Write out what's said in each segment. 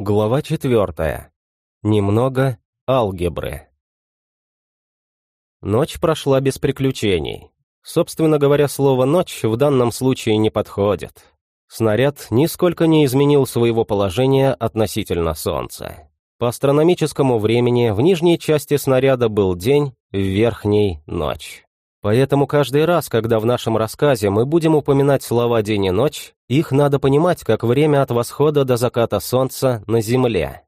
Глава четвертая. Немного алгебры. Ночь прошла без приключений. Собственно говоря, слово «ночь» в данном случае не подходит. Снаряд нисколько не изменил своего положения относительно Солнца. По астрономическому времени в нижней части снаряда был день, в верхней — ночь. Поэтому каждый раз, когда в нашем рассказе мы будем упоминать слова «день» и «ночь», их надо понимать как время от восхода до заката солнца на Земле.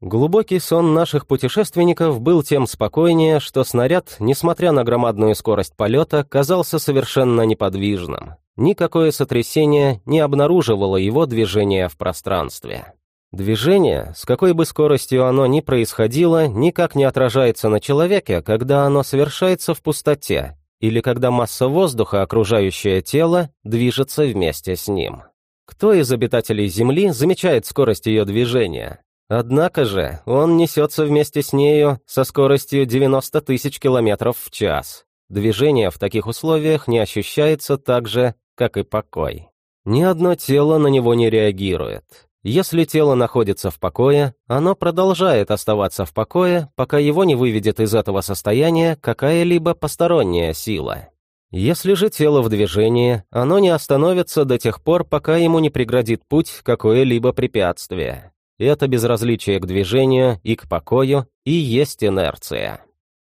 Глубокий сон наших путешественников был тем спокойнее, что снаряд, несмотря на громадную скорость полета, казался совершенно неподвижным. Никакое сотрясение не обнаруживало его движения в пространстве. Движение, с какой бы скоростью оно ни происходило, никак не отражается на человеке, когда оно совершается в пустоте, или когда масса воздуха, окружающая тело, движется вместе с ним. Кто из обитателей Земли замечает скорость ее движения? Однако же он несется вместе с нею со скоростью 90 тысяч километров в час. Движение в таких условиях не ощущается так же, как и покой. Ни одно тело на него не реагирует. Если тело находится в покое, оно продолжает оставаться в покое, пока его не выведет из этого состояния какая-либо посторонняя сила. Если же тело в движении, оно не остановится до тех пор, пока ему не преградит путь какое-либо препятствие. Это безразличие к движению и к покою и есть инерция.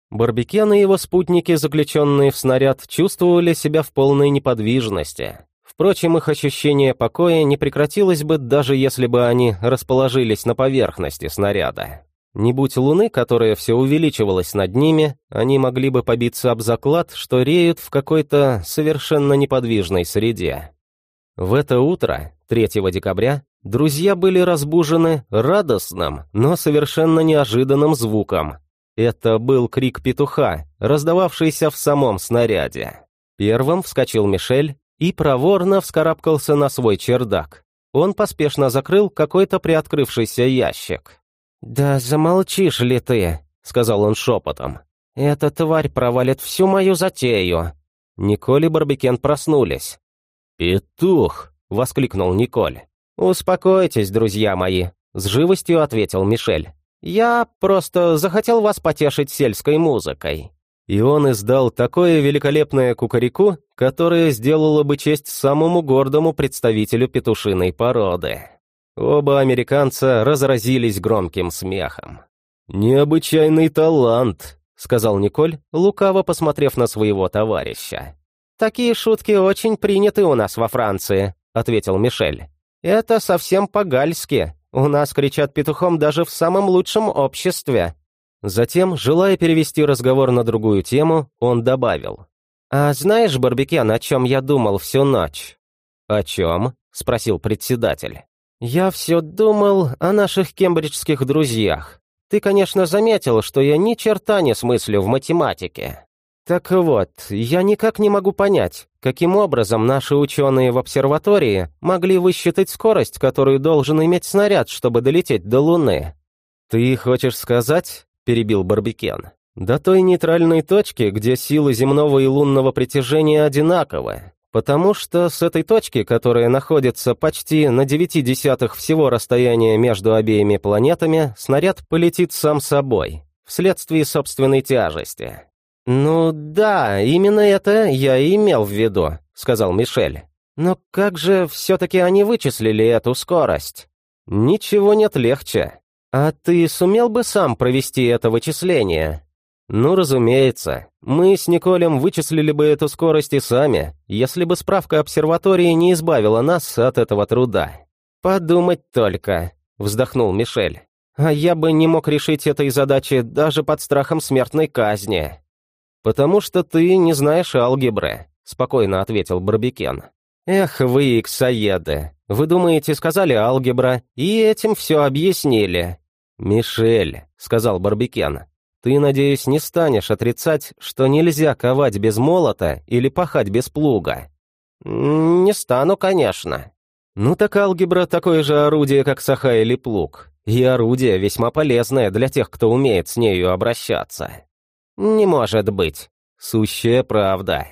Барбекен и его спутники, заключенные в снаряд, чувствовали себя в полной неподвижности. Впрочем, их ощущение покоя не прекратилось бы, даже если бы они расположились на поверхности снаряда. Не будь луны, которая все увеличивалась над ними, они могли бы побиться об заклад, что реют в какой-то совершенно неподвижной среде. В это утро, 3 декабря, друзья были разбужены радостным, но совершенно неожиданным звуком. Это был крик петуха, раздававшийся в самом снаряде. Первым вскочил Мишель и проворно вскарабкался на свой чердак. Он поспешно закрыл какой-то приоткрывшийся ящик. «Да замолчишь ли ты?» — сказал он шепотом. «Эта тварь провалит всю мою затею». Николь и Барбекен проснулись. «Петух!» — воскликнул Николь. «Успокойтесь, друзья мои», — с живостью ответил Мишель. «Я просто захотел вас потешить сельской музыкой» и он издал такое великолепное кукареку, которое сделало бы честь самому гордому представителю петушиной породы. Оба американца разразились громким смехом. «Необычайный талант», — сказал Николь, лукаво посмотрев на своего товарища. «Такие шутки очень приняты у нас во Франции», — ответил Мишель. «Это совсем по-гальски. У нас кричат петухом даже в самом лучшем обществе. Затем, желая перевести разговор на другую тему, он добавил. «А знаешь, Барбекен, о чем я думал всю ночь?» «О чем?» — спросил председатель. «Я все думал о наших кембриджских друзьях. Ты, конечно, заметил, что я ни черта не смыслю в математике. Так вот, я никак не могу понять, каким образом наши ученые в обсерватории могли высчитать скорость, которую должен иметь снаряд, чтобы долететь до Луны. Ты хочешь сказать, перебил Барбекен. «До той нейтральной точки, где силы земного и лунного притяжения одинаковы. Потому что с этой точки, которая находится почти на девяти десятых всего расстояния между обеими планетами, снаряд полетит сам собой, вследствие собственной тяжести». «Ну да, именно это я и имел в виду», — сказал Мишель. «Но как же все-таки они вычислили эту скорость?» «Ничего нет легче. «А ты сумел бы сам провести это вычисление?» «Ну, разумеется. Мы с Николем вычислили бы эту скорость и сами, если бы справка обсерватории не избавила нас от этого труда». «Подумать только», — вздохнул Мишель. «А я бы не мог решить этой задачи даже под страхом смертной казни». «Потому что ты не знаешь алгебры», — спокойно ответил Барбекен. «Эх вы, иксоеды, вы думаете, сказали алгебра, и этим все объяснили?» «Мишель», — сказал Барбекен, — «ты, надеюсь, не станешь отрицать, что нельзя ковать без молота или пахать без плуга?» «Не стану, конечно». «Ну так алгебра — такое же орудие, как саха или плуг, и орудие весьма полезное для тех, кто умеет с нею обращаться». «Не может быть. Сущая правда».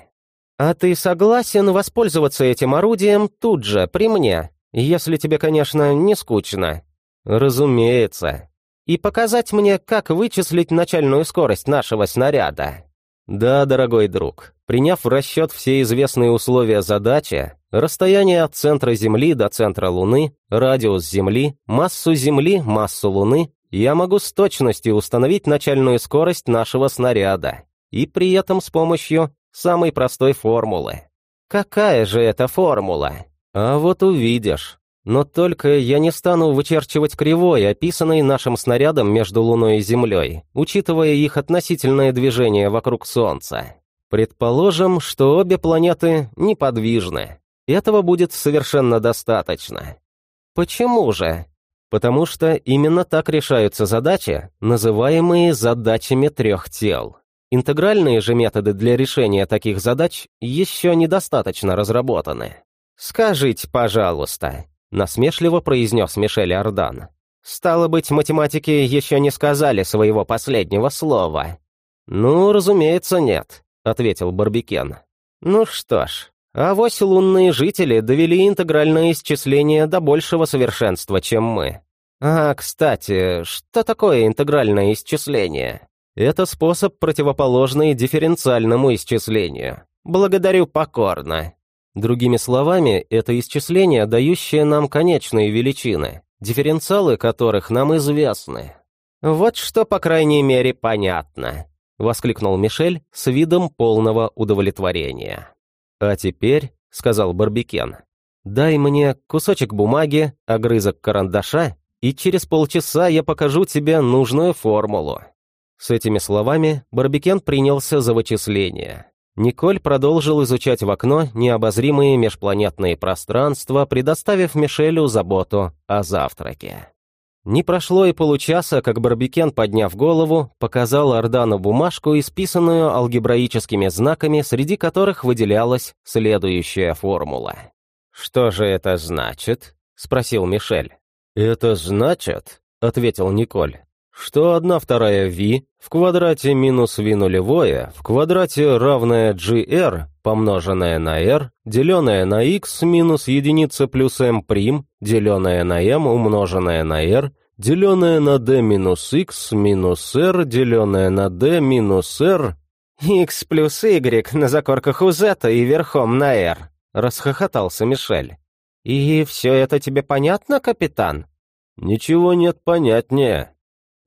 «А ты согласен воспользоваться этим орудием тут же, при мне, если тебе, конечно, не скучно?» Разумеется. И показать мне, как вычислить начальную скорость нашего снаряда. Да, дорогой друг, приняв в расчет все известные условия задачи, расстояние от центра Земли до центра Луны, радиус Земли, массу Земли, массу Луны, я могу с точностью установить начальную скорость нашего снаряда, и при этом с помощью самой простой формулы. Какая же это формула? А вот увидишь. Но только я не стану вычерчивать кривой, описанной нашим снарядом между Луной и Землей, учитывая их относительное движение вокруг Солнца. Предположим, что обе планеты неподвижны. Этого будет совершенно достаточно. Почему же? Потому что именно так решаются задачи, называемые задачами трех тел. Интегральные же методы для решения таких задач еще недостаточно разработаны. «Скажите, пожалуйста», — насмешливо произнес Мишель Ардан. «Стало быть, математики еще не сказали своего последнего слова». «Ну, разумеется, нет», — ответил Барбикен. «Ну что ж, авось лунные жители довели интегральное исчисление до большего совершенства, чем мы. А, кстати, что такое интегральное исчисление?» Это способ, противоположный дифференциальному исчислению. Благодарю покорно. Другими словами, это исчисление, дающее нам конечные величины, дифференциалы которых нам известны. Вот что, по крайней мере, понятно, воскликнул Мишель с видом полного удовлетворения. А теперь, сказал Барбикен, дай мне кусочек бумаги, огрызок карандаша, и через полчаса я покажу тебе нужную формулу. С этими словами Барбикен принялся за вычисления. Николь продолжил изучать в окно необозримые межпланетные пространства, предоставив Мишелю заботу о завтраке. Не прошло и получаса, как Барбикен, подняв голову, показал Ордану бумажку, исписанную алгебраическими знаками, среди которых выделялась следующая формула. «Что же это значит?» — спросил Мишель. «Это значит», — ответил Николь, что 1 вторая v в квадрате минус v нулевое в квадрате равное gr, помноженное на r, деленное на x минус единица плюс m прим, деленное на m умноженное на r, деленное на d минус x минус r, деленное на d минус r, x плюс y на закорках у z и верхом на r, расхохотался Мишель. «И все это тебе понятно, капитан?» «Ничего нет понятнее»,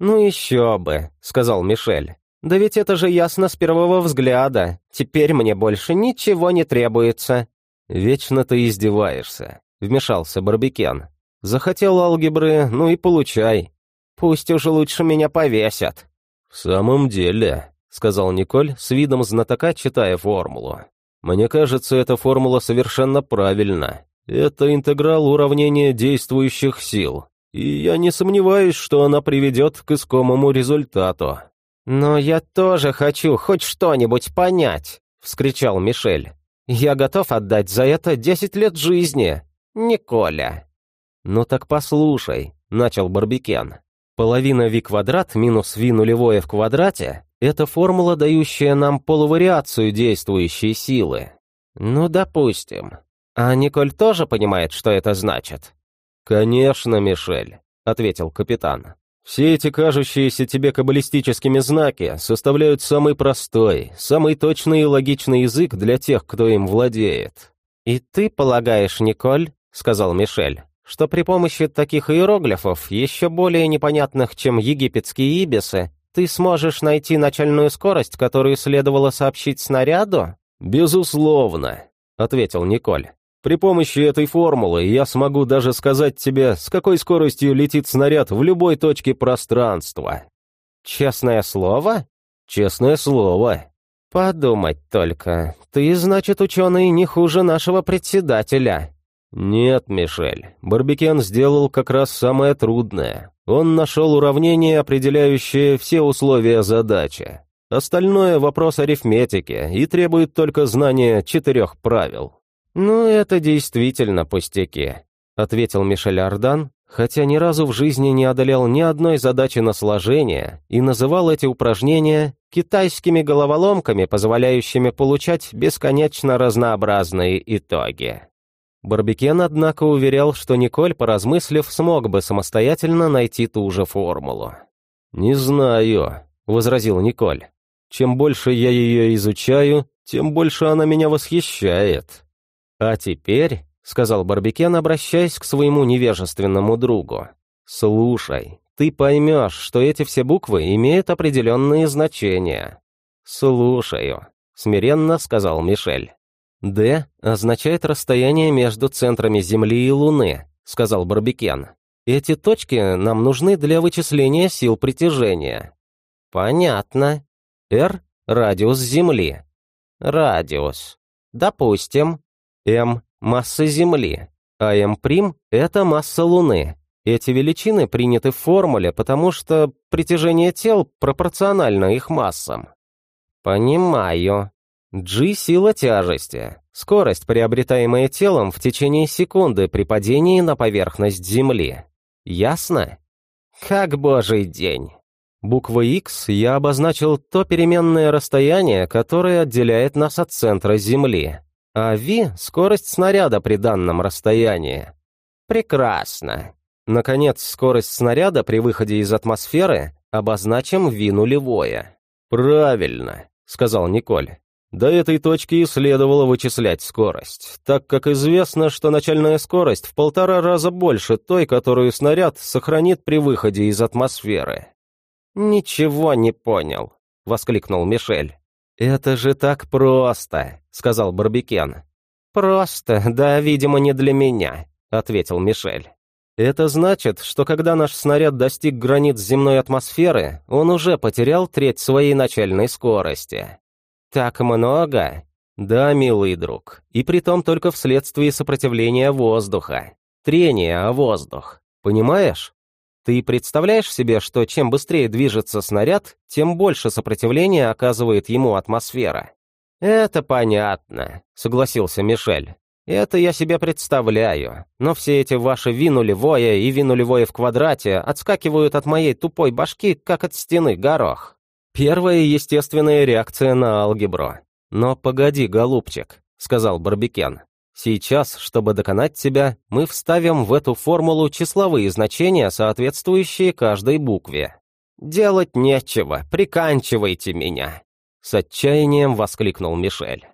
«Ну еще бы», — сказал Мишель. «Да ведь это же ясно с первого взгляда. Теперь мне больше ничего не требуется». «Вечно ты издеваешься», — вмешался Барбикен. «Захотел алгебры, ну и получай. Пусть уже лучше меня повесят». «В самом деле», — сказал Николь с видом знатока, читая формулу. «Мне кажется, эта формула совершенно правильна. Это интеграл уравнения действующих сил и я не сомневаюсь, что она приведет к искомому результату». «Но я тоже хочу хоть что-нибудь понять», — вскричал Мишель. «Я готов отдать за это десять лет жизни, Николя». «Ну так послушай», — начал Барбикен. «Половина v квадрат минус v нулевое в квадрате — это формула, дающая нам полувариацию действующей силы». «Ну, допустим. А Николь тоже понимает, что это значит?» «Конечно, Мишель», — ответил капитан. «Все эти кажущиеся тебе каббалистическими знаки составляют самый простой, самый точный и логичный язык для тех, кто им владеет». «И ты полагаешь, Николь», — сказал Мишель, «что при помощи таких иероглифов, еще более непонятных, чем египетские ибисы, ты сможешь найти начальную скорость, которую следовало сообщить снаряду?» «Безусловно», — ответил Николь. При помощи этой формулы я смогу даже сказать тебе, с какой скоростью летит снаряд в любой точке пространства. Честное слово? Честное слово. Подумать только. Ты, значит, ученый не хуже нашего председателя. Нет, Мишель. Барбикен сделал как раз самое трудное. Он нашел уравнение, определяющее все условия задачи. Остальное — вопрос арифметики и требует только знания четырех правил. «Ну, это действительно пустяки», — ответил Мишель Ардан, хотя ни разу в жизни не одолел ни одной задачи на сложение и называл эти упражнения китайскими головоломками, позволяющими получать бесконечно разнообразные итоги. Барбекен, однако, уверял, что Николь, поразмыслив, смог бы самостоятельно найти ту же формулу. «Не знаю», — возразил Николь. «Чем больше я ее изучаю, тем больше она меня восхищает». «А теперь», — сказал Барбекен, обращаясь к своему невежественному другу, «слушай, ты поймешь, что эти все буквы имеют определенные значения». «Слушаю», — смиренно сказал Мишель. «Д» означает расстояние между центрами Земли и Луны», — сказал Барбекен. «Эти точки нам нужны для вычисления сил притяжения». «Понятно. R — радиус Земли». «Радиус. Допустим. M — масса Земли, а M' — это масса Луны. Эти величины приняты в формуле, потому что притяжение тел пропорционально их массам». «Понимаю», G – сила тяжести, скорость, приобретаемая телом в течение секунды при падении на поверхность Земли. Ясно? Как божий день. Буквой X я обозначил то переменное расстояние, которое отделяет нас от центра Земли, а V – скорость снаряда при данном расстоянии. Прекрасно. Наконец, скорость снаряда при выходе из атмосферы обозначим V нулевое. «Правильно», — сказал Николь. До этой точки и следовало вычислять скорость, так как известно, что начальная скорость в полтора раза больше той, которую снаряд сохранит при выходе из атмосферы. «Ничего не понял», — воскликнул Мишель. «Это же так просто», — сказал Барбекен. «Просто, да, видимо, не для меня», — ответил Мишель. «Это значит, что когда наш снаряд достиг границ земной атмосферы, он уже потерял треть своей начальной скорости. «Так много?» «Да, милый друг, и притом только вследствие сопротивления воздуха. Трения о воздух. Понимаешь? Ты представляешь себе, что чем быстрее движется снаряд, тем больше сопротивления оказывает ему атмосфера?» «Это понятно», — согласился Мишель. «Это я себе представляю, но все эти ваши ви нулевое и ви нулевое в квадрате отскакивают от моей тупой башки, как от стены горох. Первая естественная реакция на алгебру. Но погоди, голубчик, сказал Барбекен. Сейчас, чтобы доконать тебя, мы вставим в эту формулу числовые значения, соответствующие каждой букве. Делать нечего, приканчивайте меня, с отчаянием воскликнул Мишель.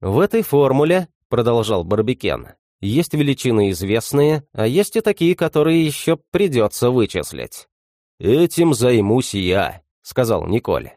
В этой формуле, продолжал Барбекен, есть величины известные, а есть и такие, которые еще придется вычислить. Этим займусь я, сказал Николь.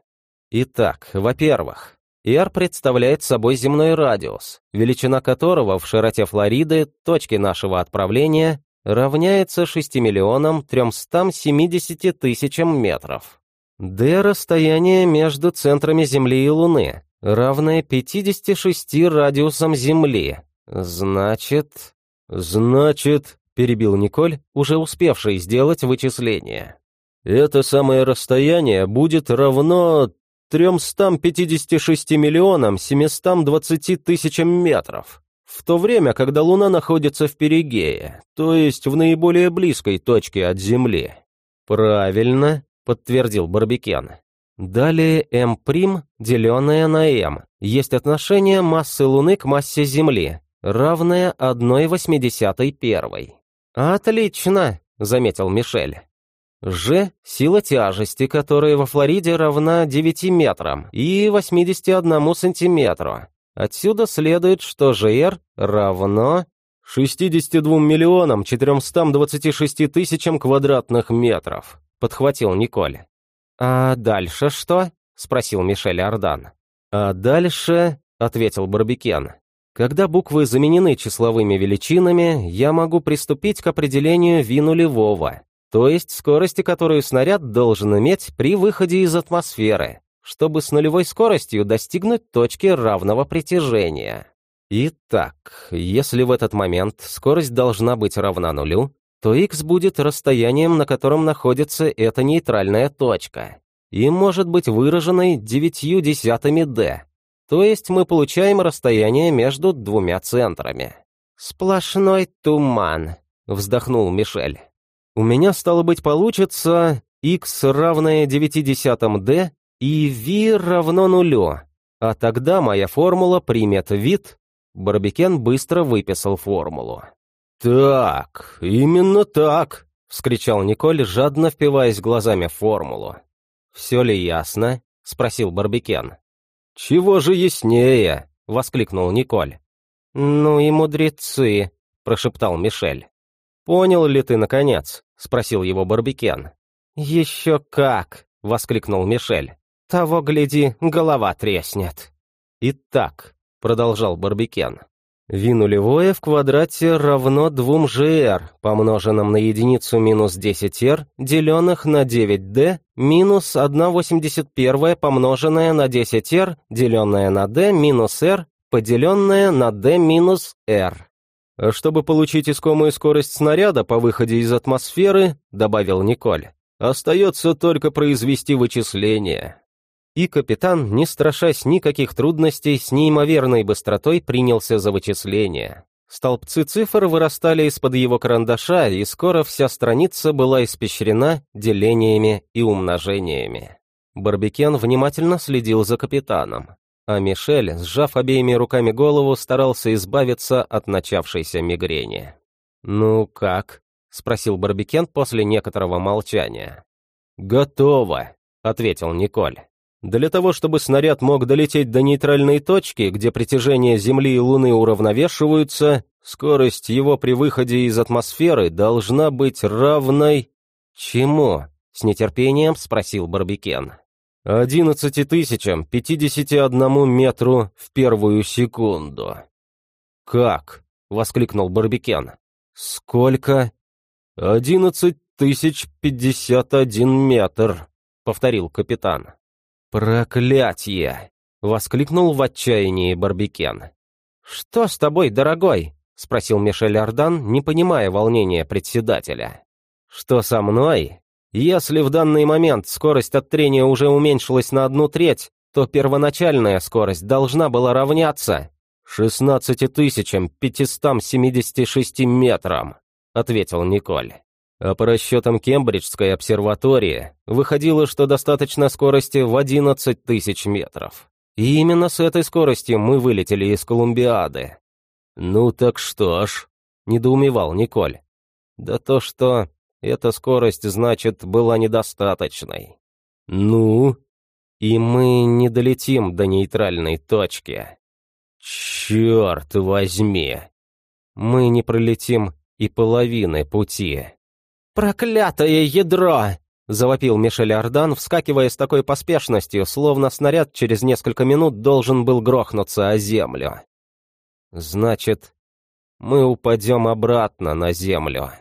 Итак, во-первых, R представляет собой земной радиус, величина которого в широте Флориды, точки нашего отправления, равняется 6 миллионам 370 тысячам метров. D – расстояние между центрами Земли и Луны, равное 56 радиусам Земли. Значит... Значит, перебил Николь, уже успевший сделать вычисление. Это самое расстояние будет равно 356 миллионам 720 тысячам метров, в то время, когда Луна находится в перигее, то есть в наиболее близкой точке от Земли. Правильно, подтвердил Барбекен. Далее m', деленное на m, есть отношение массы Луны к массе Земли, равное 1,81. «Отлично», — заметил Мишель. Ж – сила тяжести, которая во Флориде равна 9 метрам и 81 сантиметру. Отсюда следует, что ЖР равно 62 миллионам 426 тысячам квадратных метров, подхватил Николь. «А дальше что?» – спросил Мишель Ардан. «А дальше», – ответил Барбекен, когда буквы заменены числовыми величинами, я могу приступить к определению ви нулевого то есть скорости, которую снаряд должен иметь при выходе из атмосферы, чтобы с нулевой скоростью достигнуть точки равного притяжения. Итак, если в этот момент скорость должна быть равна нулю, то x будет расстоянием, на котором находится эта нейтральная точка, и может быть выраженной девятью десятыми d, то есть мы получаем расстояние между двумя центрами. «Сплошной туман», — вздохнул Мишель. У меня, стало быть, получится x равное 9 десятым d и v равно нулю, а тогда моя формула примет вид Барбекен быстро выписал формулу. «Так, именно так!» — вскричал Николь, жадно впиваясь глазами в формулу. «Все ли ясно?» — спросил Барбекен. «Чего же яснее?» — воскликнул Николь. «Ну и мудрецы», — прошептал Мишель. «Понял ли ты, наконец?» — спросил его Барбекен. «Еще как!» — воскликнул Мишель. «Того, гляди, голова треснет». «Итак», — продолжал Барбекен, Ви нулевое в квадрате равно 2gr, помноженным на единицу минус 10r, деленных на 9d, минус 1,81 помноженное на 10r, деленное на d минус r, поделенное на d минус r. Чтобы получить искомую скорость снаряда по выходе из атмосферы, добавил Николь, остается только произвести вычисление и капитан, не страшась никаких трудностей, с неимоверной быстротой принялся за вычисления. Столбцы цифр вырастали из-под его карандаша, и скоро вся страница была испещрена делениями и умножениями. Барбекен внимательно следил за капитаном, а Мишель, сжав обеими руками голову, старался избавиться от начавшейся мигрени. «Ну как?» — спросил Барбекен после некоторого молчания. «Готово», — ответил Николь. Для того, чтобы снаряд мог долететь до нейтральной точки, где притяжение Земли и Луны уравновешиваются, скорость его при выходе из атмосферы должна быть равной... Чему? С нетерпением спросил Барбикен. «Одиннадцати тысячам пятидесяти одному метру в первую секунду». «Как?» — воскликнул Барбикен. «Сколько?» «Одиннадцать тысяч пятьдесят один метр», — повторил капитан. «Проклятье!» — воскликнул в отчаянии Барбикен. «Что с тобой, дорогой?» — спросил Мишель Ардан, не понимая волнения председателя. «Что со мной? Если в данный момент скорость от трения уже уменьшилась на одну треть, то первоначальная скорость должна была равняться 16 576 метрам», — ответил Николь. А по расчетам Кембриджской обсерватории выходило, что достаточно скорости в 11 тысяч метров. И именно с этой скоростью мы вылетели из Колумбиады. «Ну так что ж», — недоумевал Николь. «Да то, что эта скорость, значит, была недостаточной». «Ну?» «И мы не долетим до нейтральной точки». «Черт возьми!» «Мы не пролетим и половины пути». «Проклятое ядро!» — завопил Мишель Ардан, вскакивая с такой поспешностью, словно снаряд через несколько минут должен был грохнуться о землю. «Значит, мы упадем обратно на землю»,